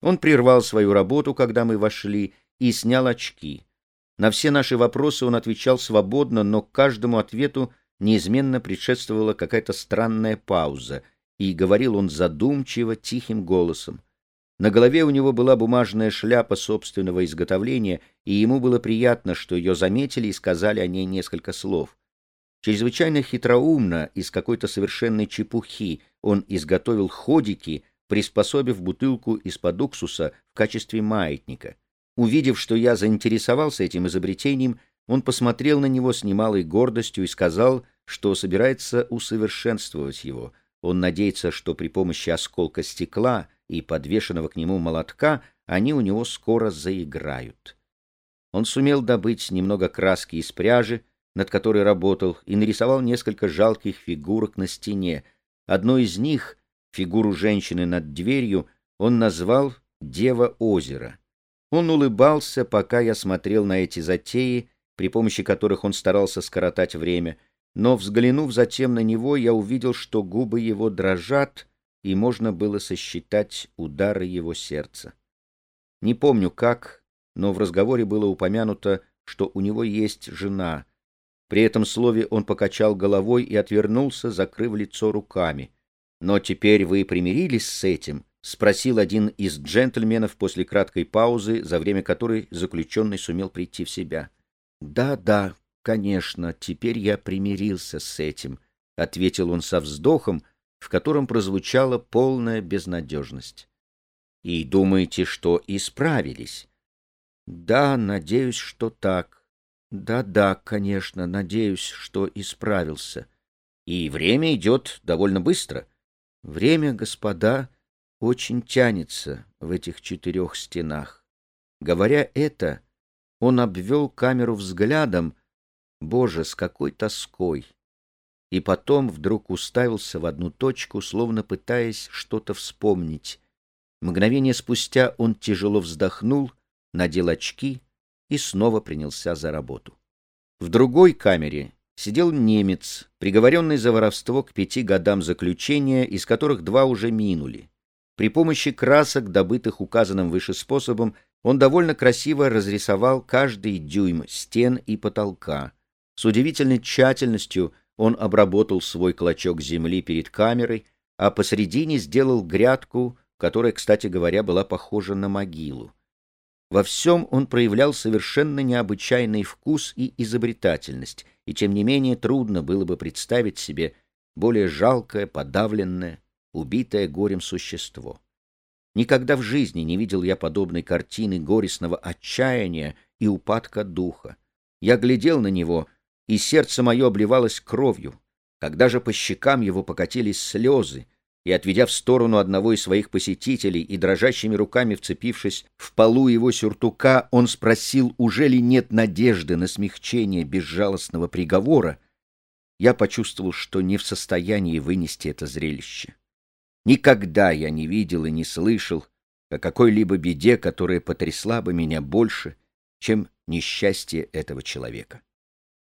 Он прервал свою работу, когда мы вошли, и снял очки. На все наши вопросы он отвечал свободно, но к каждому ответу неизменно предшествовала какая-то странная пауза, и говорил он задумчиво, тихим голосом. На голове у него была бумажная шляпа собственного изготовления, и ему было приятно, что ее заметили и сказали о ней несколько слов. Чрезвычайно хитроумно, из какой-то совершенной чепухи, он изготовил ходики, приспособив бутылку из-под уксуса в качестве маятника. Увидев, что я заинтересовался этим изобретением, он посмотрел на него с немалой гордостью и сказал, что собирается усовершенствовать его. Он надеется, что при помощи осколка стекла и подвешенного к нему молотка они у него скоро заиграют. Он сумел добыть немного краски из пряжи, над которой работал, и нарисовал несколько жалких фигурок на стене. Одной из них, фигуру женщины над дверью, он назвал «Дева озера». Он улыбался, пока я смотрел на эти затеи, при помощи которых он старался скоротать время, но, взглянув затем на него, я увидел, что губы его дрожат, и можно было сосчитать удары его сердца. Не помню как, но в разговоре было упомянуто, что у него есть жена. При этом слове он покачал головой и отвернулся, закрыв лицо руками. «Но теперь вы примирились с этим?» — спросил один из джентльменов после краткой паузы, за время которой заключенный сумел прийти в себя. «Да, да, конечно, теперь я примирился с этим», — ответил он со вздохом, в котором прозвучала полная безнадежность. «И думаете, что исправились?» «Да, надеюсь, что так. Да-да, конечно, надеюсь, что исправился. И время идет довольно быстро. Время, господа, очень тянется в этих четырех стенах. Говоря это, он обвел камеру взглядом, боже, с какой тоской! И потом вдруг уставился в одну точку, словно пытаясь что-то вспомнить. Мгновение спустя он тяжело вздохнул, надел очки и снова принялся за работу. В другой камере сидел немец, приговоренный за воровство к пяти годам заключения, из которых два уже минули. При помощи красок, добытых указанным выше способом, он довольно красиво разрисовал каждый дюйм стен и потолка. С удивительной тщательностью он обработал свой клочок земли перед камерой, а посредине сделал грядку, которая, кстати говоря, была похожа на могилу. Во всем он проявлял совершенно необычайный вкус и изобретательность, и тем не менее трудно было бы представить себе более жалкое, подавленное, убитое горем существо. Никогда в жизни не видел я подобной картины горестного отчаяния и упадка духа. Я глядел на него, и сердце мое обливалось кровью. Когда же по щекам его покатились слезы, и, отведя в сторону одного из своих посетителей и дрожащими руками вцепившись в полу его сюртука, он спросил, уже ли нет надежды на смягчение безжалостного приговора, я почувствовал, что не в состоянии вынести это зрелище. Никогда я не видел и не слышал о какой-либо беде, которая потрясла бы меня больше, чем несчастье этого человека.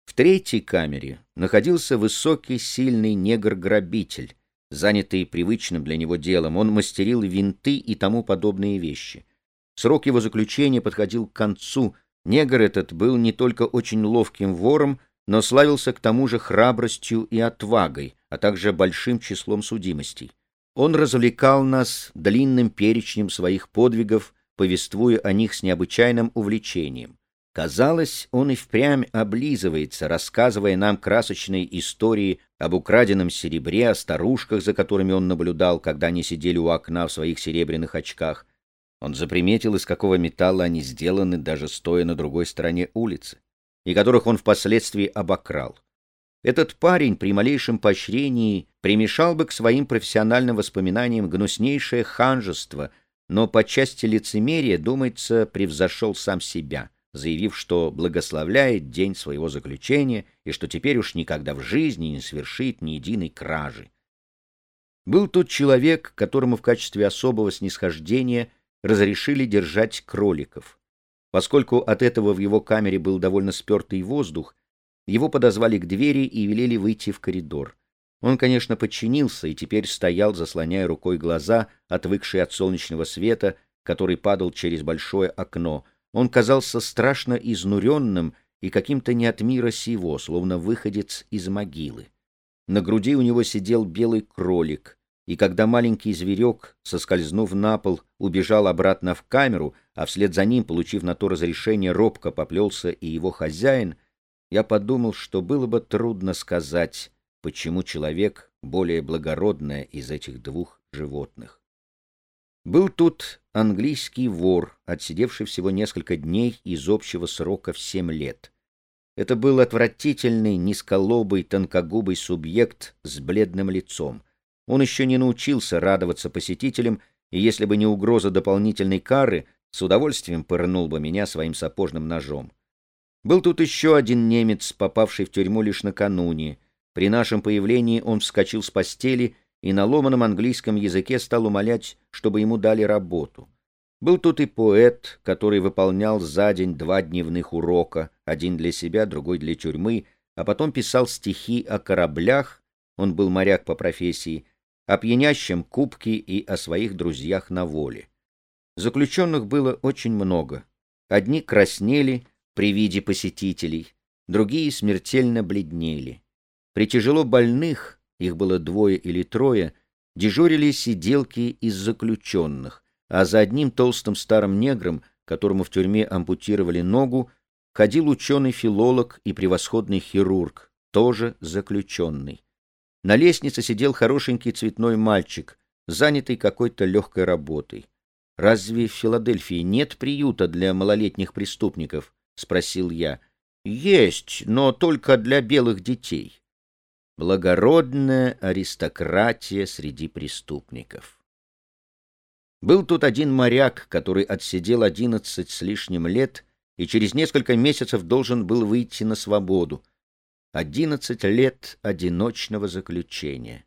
В третьей камере находился высокий, сильный негр-грабитель, занятый привычным для него делом. Он мастерил винты и тому подобные вещи. Срок его заключения подходил к концу. Негр этот был не только очень ловким вором, но славился к тому же храбростью и отвагой, а также большим числом судимостей. Он развлекал нас длинным перечнем своих подвигов, повествуя о них с необычайным увлечением. Казалось, он и впрямь облизывается, рассказывая нам красочные истории об украденном серебре, о старушках, за которыми он наблюдал, когда они сидели у окна в своих серебряных очках. Он заприметил, из какого металла они сделаны, даже стоя на другой стороне улицы, и которых он впоследствии обокрал. Этот парень при малейшем поощрении примешал бы к своим профессиональным воспоминаниям гнуснейшее ханжество, но по части лицемерия, думается, превзошел сам себя, заявив, что благословляет день своего заключения и что теперь уж никогда в жизни не совершит ни единой кражи. Был тут человек, которому в качестве особого снисхождения разрешили держать кроликов. Поскольку от этого в его камере был довольно спертый воздух, его подозвали к двери и велели выйти в коридор. Он, конечно, подчинился и теперь стоял, заслоняя рукой глаза, отвыкшие от солнечного света, который падал через большое окно. Он казался страшно изнуренным и каким-то не от мира сего, словно выходец из могилы. На груди у него сидел белый кролик, и когда маленький зверек, соскользнув на пол, убежал обратно в камеру, а вслед за ним, получив на то разрешение, робко поплелся и его хозяин, я подумал, что было бы трудно сказать, почему человек более благородное из этих двух животных. Был тут английский вор, отсидевший всего несколько дней из общего срока в семь лет. Это был отвратительный, низколобый, тонкогубый субъект с бледным лицом. Он еще не научился радоваться посетителям, и если бы не угроза дополнительной кары, с удовольствием пырнул бы меня своим сапожным ножом. Был тут еще один немец, попавший в тюрьму лишь накануне. При нашем появлении он вскочил с постели и на ломаном английском языке стал умолять, чтобы ему дали работу. Был тут и поэт, который выполнял за день два дневных урока, один для себя, другой для тюрьмы, а потом писал стихи о кораблях, он был моряк по профессии, о пьянящем кубке и о своих друзьях на воле. Заключенных было очень много. Одни краснели при виде посетителей, другие смертельно бледнели. При тяжело больных, их было двое или трое, дежурили сиделки из заключенных, а за одним толстым старым негром, которому в тюрьме ампутировали ногу, ходил ученый-филолог и превосходный хирург, тоже заключенный. На лестнице сидел хорошенький цветной мальчик, занятый какой-то легкой работой. «Разве в Филадельфии нет приюта для малолетних преступников?» — спросил я. «Есть, но только для белых детей» благородная аристократия среди преступников. Был тут один моряк, который отсидел одиннадцать с лишним лет и через несколько месяцев должен был выйти на свободу. Одиннадцать лет одиночного заключения.